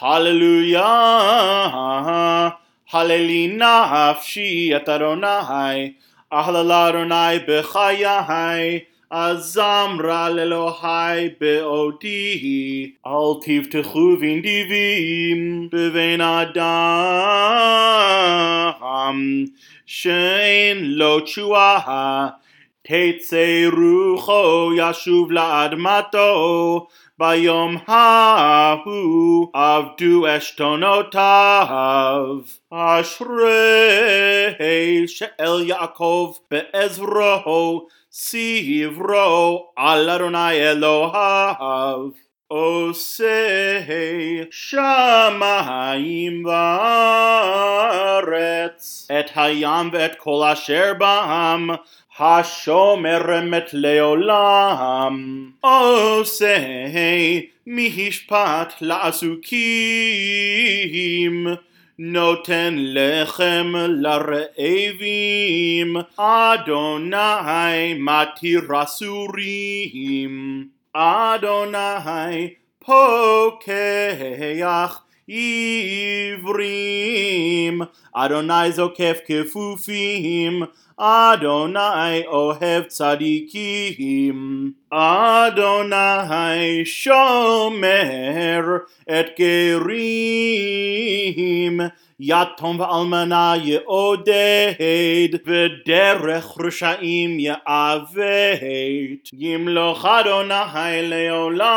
Hallelujah. Halleli nafshi et Adonai. Ahlal Adonai. Azamra lelohai be'odi. Al tivtechu v'indivim b'vein adam. Shein lo Tetze rucho yashuv la'admato. Bayom hahu avdu eshtonotav. Ashrei she'el Yaakov be'ezroho sivro al Adonai עושה שמיים וארץ, את הים ואת כל אשר בם, השומר אמת לעולם. עושה מהשפט לעסוקים, נותן לחם לרעבים, אדוני מתיר אסורים. Adonai pokeach Ivrim, Adonai zokef kefufim, Adonai ohev tzadikim, Adonai shomer et gerim, יתום ואלמנה יעודד, ודרך רשעים יעוות. ימלוך אדוני לעולם,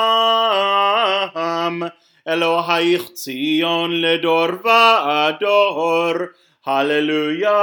אלוהיך ציון לדור ועדור. הללויה.